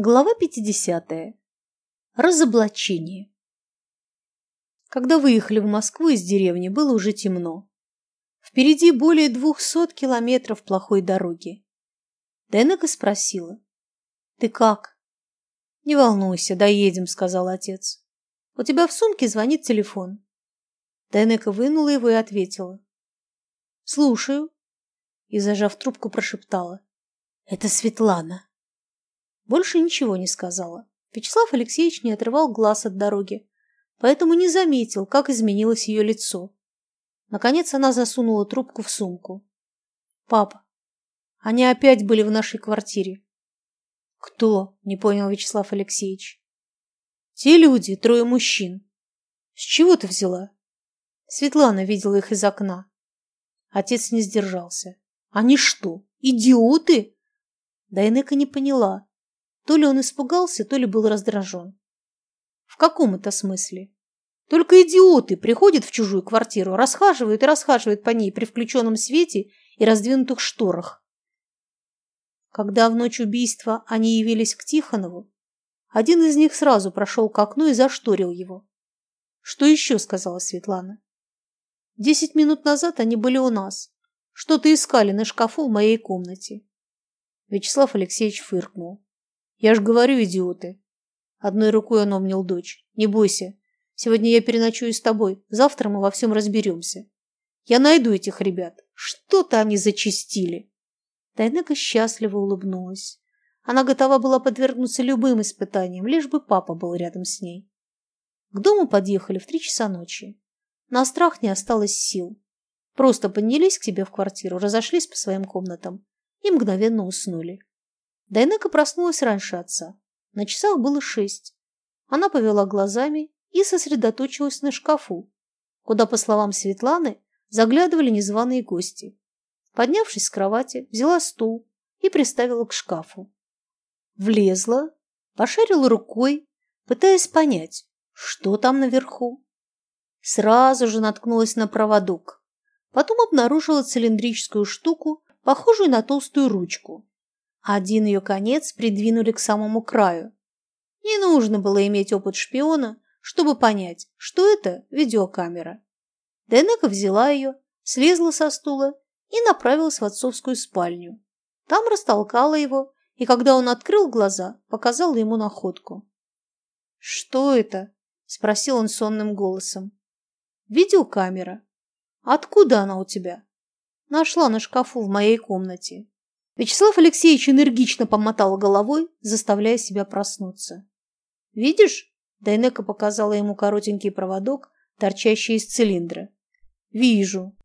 Глава 50. Разоблачение. Когда выехали в Москву из деревни, было уже темно. Впереди более двухсот километров плохой дороги. Денека спросила. «Ты как?» «Не волнуйся, доедем», — сказал отец. «У тебя в сумке звонит телефон». Денека вынула его и ответила. «Слушаю». И, зажав трубку, прошептала. «Это Светлана». Больше ничего не сказала. Вячеслав Алексеевич не отрывал глаз от дороги, поэтому не заметил, как изменилось ее лицо. Наконец она засунула трубку в сумку. «Папа, они опять были в нашей квартире». «Кто?» – не понял Вячеслав Алексеевич. «Те люди, трое мужчин. С чего ты взяла?» Светлана видела их из окна. Отец не сдержался. «Они что, идиоты?» Дайнека не поняла, то ли он испугался, то ли был раздражен. В каком это смысле? Только идиоты приходят в чужую квартиру, расхаживают и расхаживают по ней при включенном свете и раздвинутых шторах. Когда в ночь убийства они явились к Тихонову, один из них сразу прошел к окну и зашторил его. «Что еще?» – сказала Светлана. «Десять минут назад они были у нас. Что-то искали на шкафу в моей комнате». Вячеслав Алексеевич фыркнул. Я ж говорю, идиоты. Одной рукой он обнял дочь. Не бойся. Сегодня я переночую с тобой. Завтра мы во всем разберемся. Я найду этих ребят. Что-то они зачистили. Тайнека счастливо улыбнулась. Она готова была подвергнуться любым испытаниям, лишь бы папа был рядом с ней. К дому подъехали в три часа ночи. На страх не осталось сил. Просто поднялись к тебе в квартиру, разошлись по своим комнатам и мгновенно уснули. Дайнека проснулась раньше отца. На часах было шесть. Она повела глазами и сосредоточилась на шкафу, куда, по словам Светланы, заглядывали незваные гости. Поднявшись с кровати, взяла стул и приставила к шкафу. Влезла, пошарила рукой, пытаясь понять, что там наверху. Сразу же наткнулась на проводок. Потом обнаружила цилиндрическую штуку, похожую на толстую ручку. Один ее конец придвинули к самому краю. Не нужно было иметь опыт шпиона, чтобы понять, что это видеокамера. Денека взяла ее, слезла со стула и направилась в отцовскую спальню. Там растолкала его, и когда он открыл глаза, показала ему находку. «Что это?» – спросил он сонным голосом. «Видеокамера. Откуда она у тебя?» «Нашла на шкафу в моей комнате. Вячеслав Алексеевич энергично помотал головой, заставляя себя проснуться. «Видишь?» – Дайнека показала ему коротенький проводок, торчащий из цилиндра. «Вижу.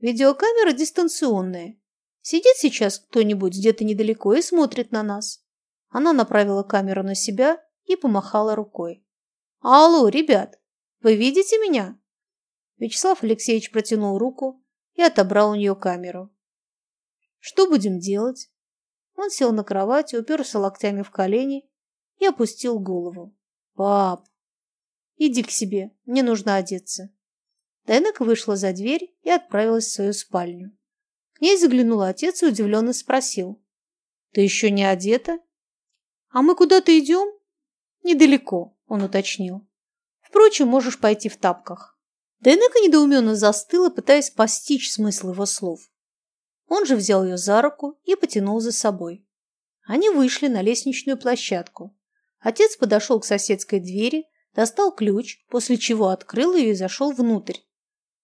Видеокамера дистанционная. Сидит сейчас кто-нибудь где-то недалеко и смотрит на нас». Она направила камеру на себя и помахала рукой. «Алло, ребят, вы видите меня?» Вячеслав Алексеевич протянул руку и отобрал у нее камеру. Что будем делать? Он сел на кровати, уперся локтями в колени и опустил голову. Пап, иди к себе, мне нужно одеться. Дайнека вышла за дверь и отправилась в свою спальню. К ней заглянул отец и удивленно спросил. Ты еще не одета? А мы куда-то идем? Недалеко, он уточнил. Впрочем, можешь пойти в тапках. Дайнека недоуменно застыла, пытаясь постичь смысл его слов. Он же взял ее за руку и потянул за собой. Они вышли на лестничную площадку. Отец подошел к соседской двери, достал ключ, после чего открыл ее и зашел внутрь.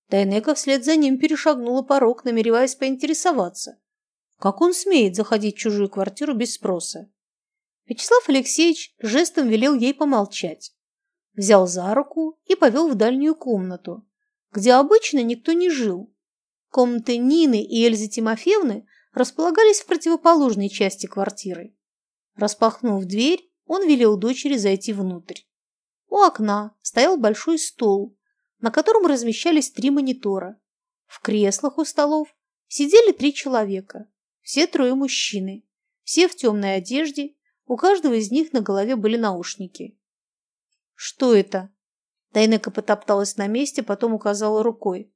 Дайнека вслед за ним перешагнула порог, намереваясь поинтересоваться, как он смеет заходить в чужую квартиру без спроса. Вячеслав Алексеевич жестом велел ей помолчать. Взял за руку и повел в дальнюю комнату, где обычно никто не жил, Комнаты Нины и Эльзы Тимофеевны располагались в противоположной части квартиры. Распахнув дверь, он велел дочери зайти внутрь. У окна стоял большой стол, на котором размещались три монитора. В креслах у столов сидели три человека, все трое мужчины, все в темной одежде, у каждого из них на голове были наушники. «Что это?» Дайнека потопталась на месте, потом указала рукой.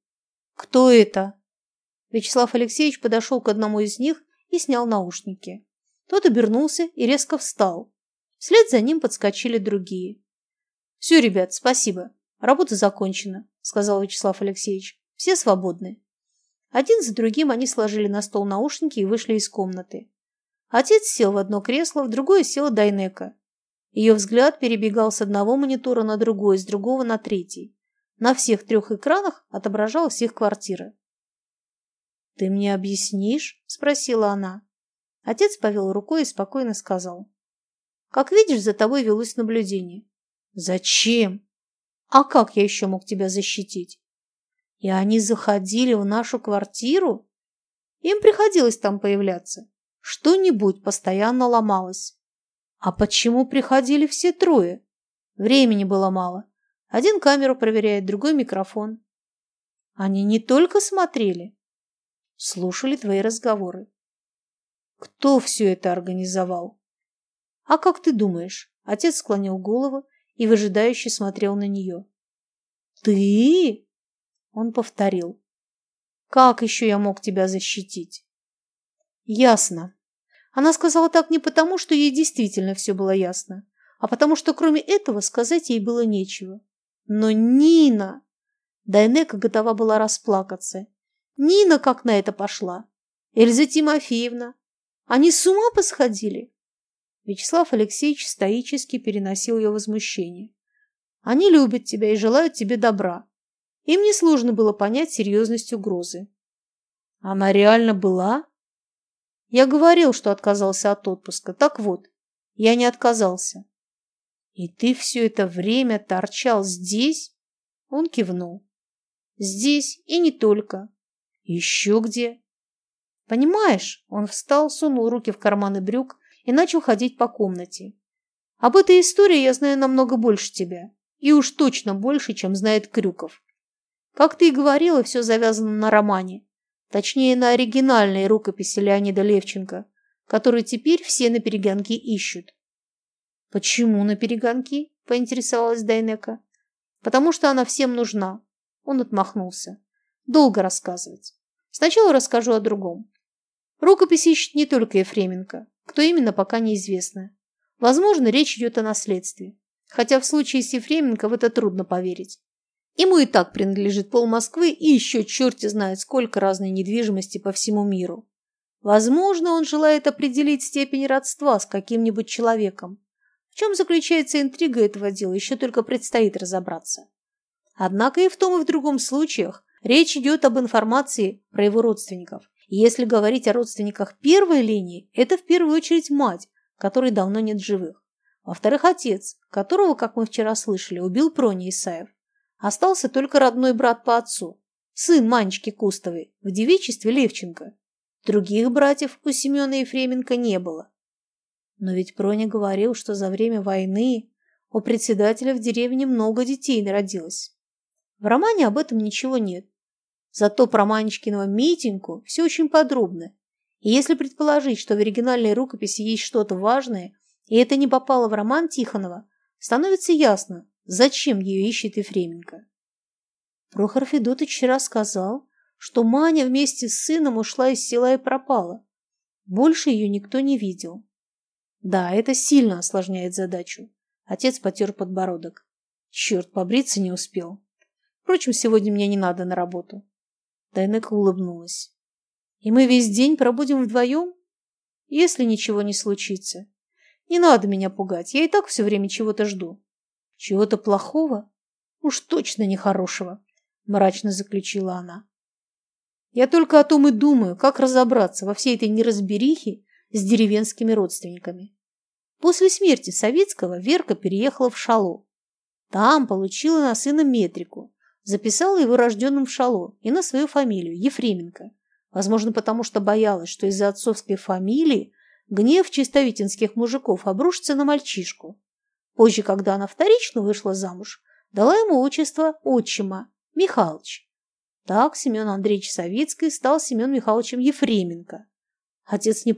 «Кто это?» Вячеслав Алексеевич подошел к одному из них и снял наушники. Тот обернулся и резко встал. Вслед за ним подскочили другие. «Все, ребят, спасибо. Работа закончена», – сказал Вячеслав Алексеевич. «Все свободны». Один за другим они сложили на стол наушники и вышли из комнаты. Отец сел в одно кресло, в другое села Дайнека. Ее взгляд перебегал с одного монитора на другой, с другого на третий. На всех трех экранах отображалась их квартира. «Ты мне объяснишь?» – спросила она. Отец повел рукой и спокойно сказал. «Как видишь, за тобой велось наблюдение». «Зачем? А как я еще мог тебя защитить?» «И они заходили в нашу квартиру?» Им приходилось там появляться. Что-нибудь постоянно ломалось. А почему приходили все трое? Времени было мало. Один камеру проверяет, другой микрофон. Они не только смотрели, слушали твои разговоры. Кто все это организовал? А как ты думаешь? Отец склонил голову и выжидающе смотрел на нее. Ты? Он повторил. Как еще я мог тебя защитить? Ясно. Она сказала так не потому, что ей действительно все было ясно, а потому что кроме этого сказать ей было нечего. Но Нина... Дайнека готова была расплакаться. Нина как на это пошла? Эльза Тимофеевна? Они с ума посходили? Вячеслав Алексеевич стоически переносил ее возмущение. Они любят тебя и желают тебе добра. Им несложно было понять серьезность угрозы. Она реально была? Я говорил, что отказался от отпуска. Так вот, я не отказался. И ты все это время торчал здесь? Он кивнул. Здесь и не только. Еще где? Понимаешь, он встал, сунул руки в карманы брюк и начал ходить по комнате. Об этой истории я знаю намного больше тебя. И уж точно больше, чем знает Крюков. Как ты и говорила, все завязано на романе. Точнее, на оригинальной рукописи Леонида Левченко, которую теперь все на перегонки ищут. «Почему на перегонки?» – поинтересовалась Дайнека. «Потому что она всем нужна». Он отмахнулся. «Долго рассказывать. Сначала расскажу о другом. Рукопись ищет не только Ефременко. Кто именно, пока неизвестно. Возможно, речь идет о наследстве. Хотя в случае с Ефременко в это трудно поверить. Ему и так принадлежит пол Москвы и еще черти знает сколько разной недвижимости по всему миру. Возможно, он желает определить степень родства с каким-нибудь человеком. В чем заключается интрига этого дела, еще только предстоит разобраться. Однако и в том, и в другом случаях речь идет об информации про его родственников. Если говорить о родственниках первой линии, это в первую очередь мать, которой давно нет живых. Во-вторых, отец, которого, как мы вчера слышали, убил Прони Исаев. Остался только родной брат по отцу, сын Манечки Кустовой, в девичестве Левченко. Других братьев у Семена Ефременко не было. Но ведь Проня говорил, что за время войны у председателя в деревне много детей народилось. В романе об этом ничего нет. Зато про Манечкиного Митеньку все очень подробно. И если предположить, что в оригинальной рукописи есть что-то важное, и это не попало в роман Тихонова, становится ясно, Зачем ее ищет Ефременко? Прохор Федотович вчера сказал, что Маня вместе с сыном ушла из села и пропала. Больше ее никто не видел. Да, это сильно осложняет задачу. Отец потер подбородок. Черт, побриться не успел. Впрочем, сегодня мне не надо на работу. Дайнека улыбнулась. И мы весь день пробудем вдвоем? Если ничего не случится. Не надо меня пугать, я и так все время чего-то жду. Чего-то плохого? Уж точно нехорошего, мрачно заключила она. Я только о том и думаю, как разобраться во всей этой неразберихе с деревенскими родственниками. После смерти Советского Верка переехала в Шало. Там получила на сына метрику, записала его рожденным в Шало и на свою фамилию, Ефременко. Возможно, потому что боялась, что из-за отцовской фамилии гнев чистовитинских мужиков обрушится на мальчишку. Позже, когда она вторично вышла замуж, дала ему отчество отчима Михалыч. Так Семен Андреевич Савицкий стал Семен Михайловичем Ефременко. Отец не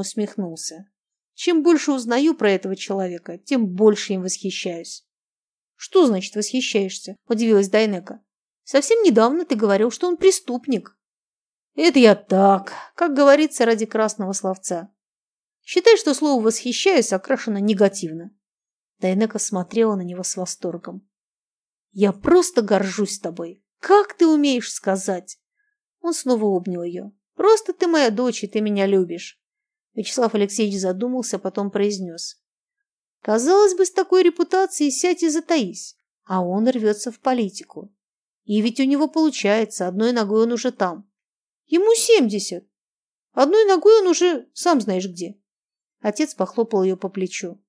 усмехнулся. Чем больше узнаю про этого человека, тем больше им восхищаюсь. Что значит восхищаешься? Удивилась Дайнека. Совсем недавно ты говорил, что он преступник. Это я так, как говорится, ради красного словца. Считай, что слово «восхищаюсь» окрашено негативно. Дайнека смотрела на него с восторгом. «Я просто горжусь тобой. Как ты умеешь сказать?» Он снова обнял ее. «Просто ты моя дочь, и ты меня любишь». Вячеслав Алексеевич задумался, потом произнес. «Казалось бы, с такой репутацией сядь и затаись, а он рвется в политику. И ведь у него получается, одной ногой он уже там. Ему семьдесят. Одной ногой он уже сам знаешь где». Отец похлопал ее по плечу.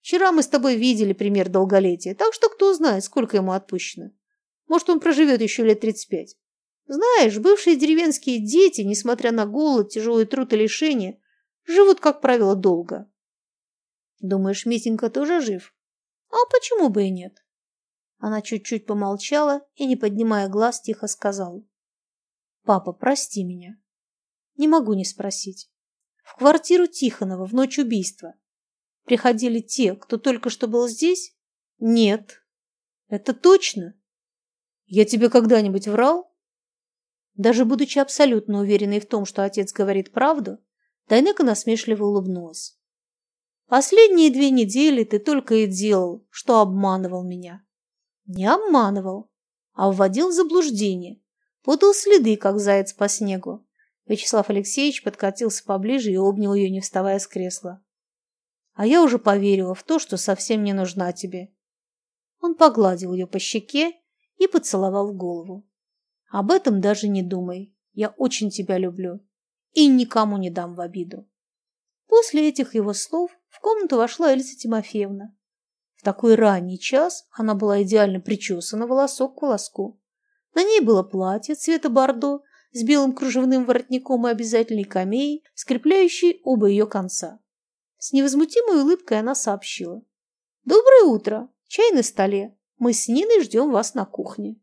«Вчера мы с тобой видели пример долголетия, так что кто знает, сколько ему отпущено. Может, он проживет еще лет тридцать пять. Знаешь, бывшие деревенские дети, несмотря на голод, тяжелый труд и лишения, живут, как правило, долго. Думаешь, Митенька тоже жив? А почему бы и нет? Она чуть-чуть помолчала и, не поднимая глаз, тихо сказала. Папа, прости меня. Не могу не спросить. В квартиру Тихонова в ночь убийства приходили те, кто только что был здесь? Нет. Это точно? Я тебе когда-нибудь врал? Даже будучи абсолютно уверенной в том, что отец говорит правду, Дайнека насмешливо улыбнулась. «Последние две недели ты только и делал, что обманывал меня». «Не обманывал, а вводил в заблуждение, подал следы, как заяц по снегу». Вячеслав Алексеевич подкатился поближе и обнял ее, не вставая с кресла. «А я уже поверила в то, что совсем не нужна тебе». Он погладил ее по щеке и поцеловал в голову. Об этом даже не думай. Я очень тебя люблю и никому не дам в обиду. После этих его слов в комнату вошла Эльза Тимофеевна. В такой ранний час она была идеально причесана волосок к волоску. На ней было платье цвета бордо с белым кружевным воротником и обязательной камеей, скрепляющей оба ее конца. С невозмутимой улыбкой она сообщила. «Доброе утро! Чай на столе. Мы с Ниной ждем вас на кухне».